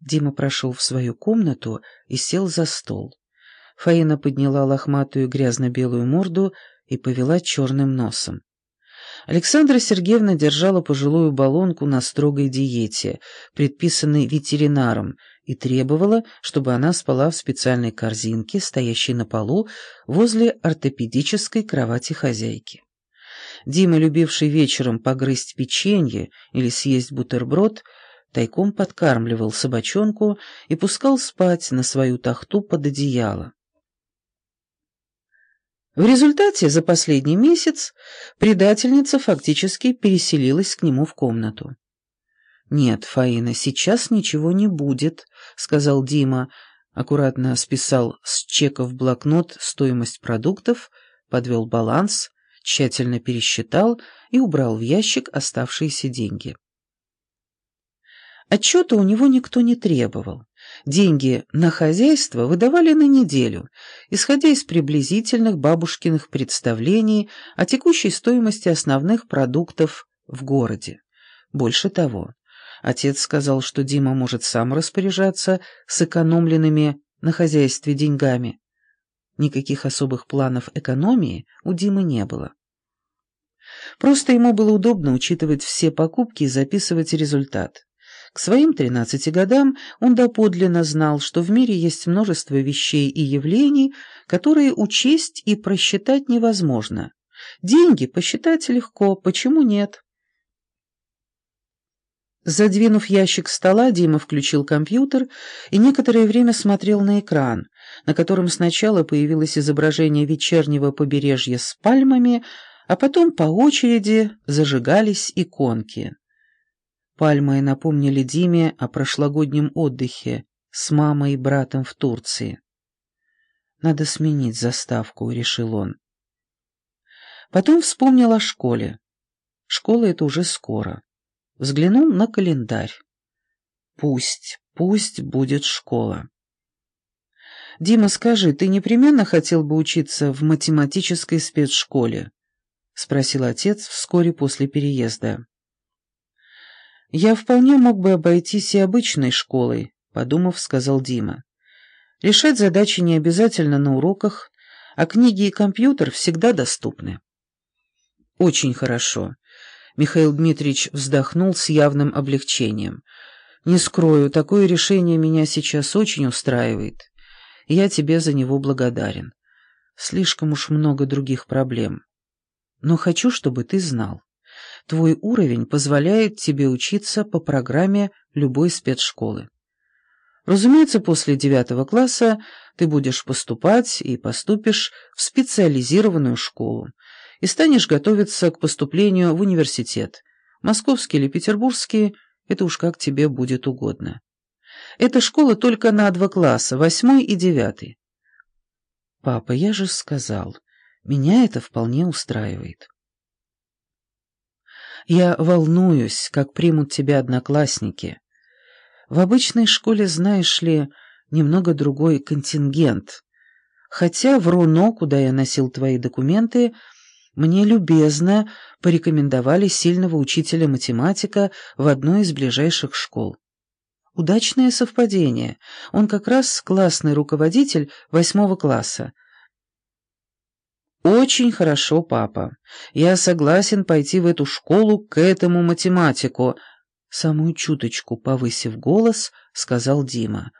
Дима прошел в свою комнату и сел за стол. Фаина подняла лохматую грязно-белую морду и повела черным носом. Александра Сергеевна держала пожилую баллонку на строгой диете, предписанной ветеринаром, и требовала, чтобы она спала в специальной корзинке, стоящей на полу возле ортопедической кровати хозяйки. Дима, любивший вечером погрызть печенье или съесть бутерброд, тайком подкармливал собачонку и пускал спать на свою тахту под одеяло. В результате за последний месяц предательница фактически переселилась к нему в комнату. «Нет, Фаина, сейчас ничего не будет», — сказал Дима, аккуратно списал с чека в блокнот стоимость продуктов, подвел баланс, тщательно пересчитал и убрал в ящик оставшиеся деньги. Отчета у него никто не требовал. Деньги на хозяйство выдавали на неделю, исходя из приблизительных бабушкиных представлений о текущей стоимости основных продуктов в городе. Больше того, отец сказал, что Дима может сам распоряжаться сэкономленными на хозяйстве деньгами. Никаких особых планов экономии у Димы не было. Просто ему было удобно учитывать все покупки и записывать результат. К своим тринадцати годам он доподлинно знал, что в мире есть множество вещей и явлений, которые учесть и просчитать невозможно. Деньги посчитать легко, почему нет? Задвинув ящик стола, Дима включил компьютер и некоторое время смотрел на экран, на котором сначала появилось изображение вечернего побережья с пальмами, а потом по очереди зажигались иконки. Пальмы напомнили Диме о прошлогоднем отдыхе с мамой и братом в Турции. «Надо сменить заставку», — решил он. Потом вспомнил о школе. Школа — это уже скоро. Взглянул на календарь. Пусть, пусть будет школа. «Дима, скажи, ты непременно хотел бы учиться в математической спецшколе?» — спросил отец вскоре после переезда. «Я вполне мог бы обойтись и обычной школой», — подумав, сказал Дима. «Решать задачи не обязательно на уроках, а книги и компьютер всегда доступны». «Очень хорошо», — Михаил Дмитриевич вздохнул с явным облегчением. «Не скрою, такое решение меня сейчас очень устраивает. Я тебе за него благодарен. Слишком уж много других проблем. Но хочу, чтобы ты знал. Твой уровень позволяет тебе учиться по программе любой спецшколы. Разумеется, после девятого класса ты будешь поступать и поступишь в специализированную школу и станешь готовиться к поступлению в университет, московский или петербургский, это уж как тебе будет угодно. Эта школа только на два класса, восьмой и девятый. Папа, я же сказал, меня это вполне устраивает. Я волнуюсь, как примут тебя одноклассники. В обычной школе, знаешь ли, немного другой контингент. Хотя в РУНО, куда я носил твои документы, мне любезно порекомендовали сильного учителя-математика в одной из ближайших школ. Удачное совпадение. Он как раз классный руководитель восьмого класса, «Очень хорошо, папа. Я согласен пойти в эту школу к этому математику», самую чуточку повысив голос, сказал Дима.